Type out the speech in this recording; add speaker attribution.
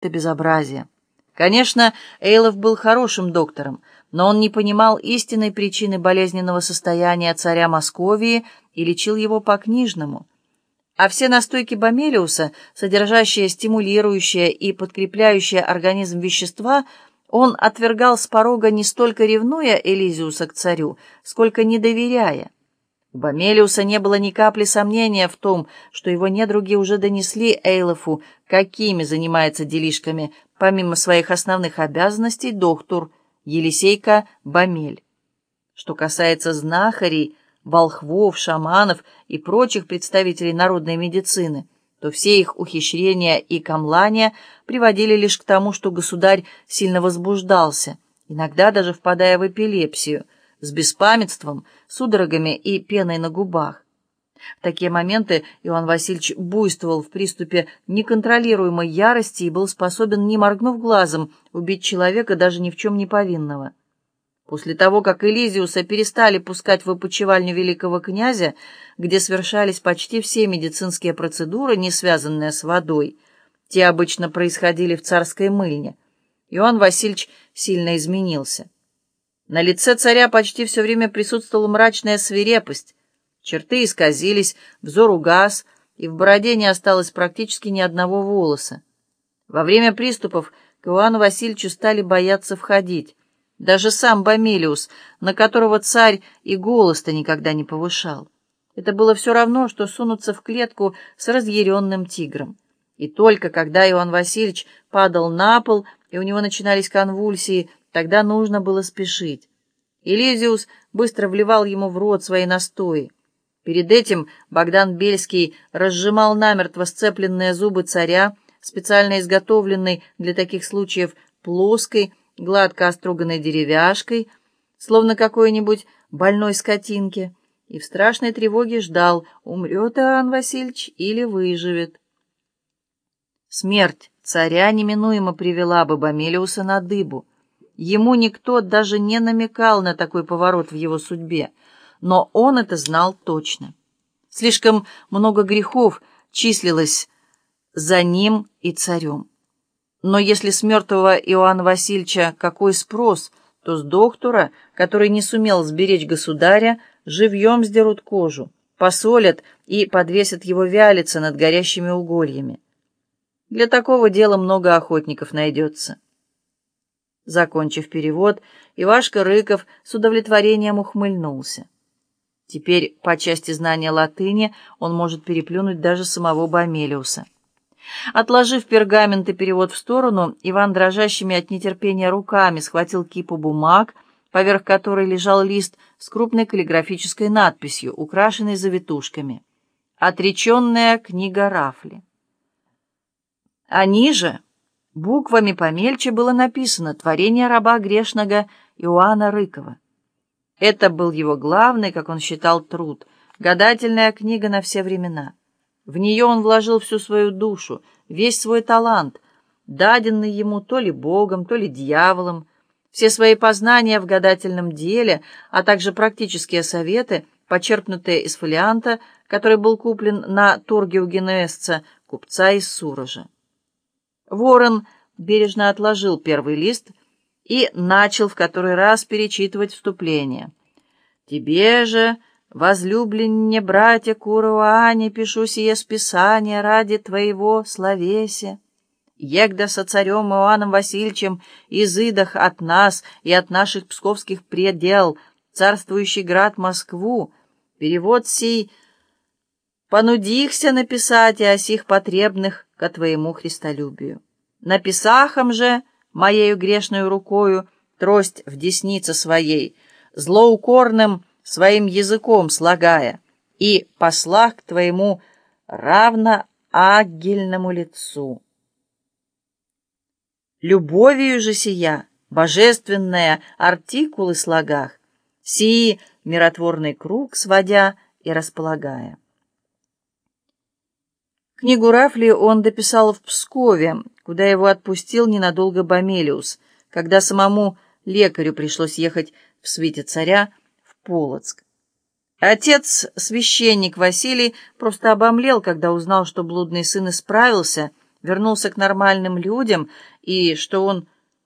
Speaker 1: Это безобразие. Конечно, Эйлов был хорошим доктором, но он не понимал истинной причины болезненного состояния царя Московии и лечил его по-книжному. А все настойки Бомелиуса, содержащие стимулирующие и подкрепляющие организм вещества, он отвергал с порога не столько ревнуя Элизиуса к царю, сколько не доверяя. У Бомелиуса не было ни капли сомнения в том, что его недруги уже донесли Эйлофу, какими занимается делишками, помимо своих основных обязанностей, доктор Елисейка Бомель. Что касается знахарей, волхвов, шаманов и прочих представителей народной медицины, то все их ухищрения и камлания приводили лишь к тому, что государь сильно возбуждался, иногда даже впадая в эпилепсию – с беспамятством, судорогами и пеной на губах. В такие моменты Иоанн Васильевич буйствовал в приступе неконтролируемой ярости и был способен, не моргнув глазом, убить человека, даже ни в чем не повинного. После того, как Элизиуса перестали пускать в опочивальню великого князя, где совершались почти все медицинские процедуры, не связанные с водой, те обычно происходили в царской мыльне, Иоанн Васильевич сильно изменился. На лице царя почти все время присутствовала мрачная свирепость. Черты исказились, взор угас, и в бороде не осталось практически ни одного волоса. Во время приступов к Иоанну Васильевичу стали бояться входить. Даже сам Бомелиус, на которого царь и голос-то никогда не повышал. Это было все равно, что сунуться в клетку с разъяренным тигром. И только когда Иоанн Васильевич падал на пол, и у него начинались конвульсии, Тогда нужно было спешить. Элизиус быстро вливал ему в рот свои настои. Перед этим Богдан Бельский разжимал намертво сцепленные зубы царя, специально изготовленной для таких случаев плоской, гладко оструганной деревяшкой, словно какой-нибудь больной скотинки, и в страшной тревоге ждал, умрет Иоанн Васильевич или выживет. Смерть царя неминуемо привела бы Бомелиуса на дыбу. Ему никто даже не намекал на такой поворот в его судьбе, но он это знал точно. Слишком много грехов числилось за ним и царем. Но если с мертвого Иоанна Васильевича какой спрос, то с доктора, который не сумел сберечь государя, живьем сдерут кожу, посолят и подвесят его вялиться над горящими угольями. Для такого дела много охотников найдется. Закончив перевод, Ивашка Рыков с удовлетворением ухмыльнулся. Теперь по части знания латыни он может переплюнуть даже самого Бомелиуса. Отложив пергамент и перевод в сторону, Иван дрожащими от нетерпения руками схватил кипу бумаг, поверх которой лежал лист с крупной каллиграфической надписью, украшенной завитушками. «Отреченная книга Рафли». А ниже Буквами помельче было написано «Творение раба грешного Иоанна Рыкова». Это был его главный, как он считал, труд, гадательная книга на все времена. В нее он вложил всю свою душу, весь свой талант, даденный ему то ли Богом, то ли дьяволом, все свои познания в гадательном деле, а также практические советы, почерпнутые из фолианта, который был куплен на торге у генуэзца, купца из Сурожа. Ворон бережно отложил первый лист и начал в который раз перечитывать вступление. «Тебе же, возлюбленне братья Куруане, пишу сие списание ради твоего словесия. Егда со царем Иоанном Васильевичем изыдах от нас и от наших псковских предел, царствующий град Москву, перевод сей понудихся написать о сих потребных ко твоему христолюбию. Написахом же, моею грешную рукою, трость в деснице своей, злоукорным своим языком слагая, и послах к твоему равно агельному лицу. Любовью же сия, божественная артикулы слагах, сии миротворный круг сводя и располагая. Книгу Рафли он дописал в Пскове, куда его отпустил ненадолго Бомелиус, когда самому лекарю пришлось ехать в свете царя в Полоцк. Отец, священник Василий, просто обомлел, когда узнал, что блудный сын исправился вернулся к нормальным людям и что он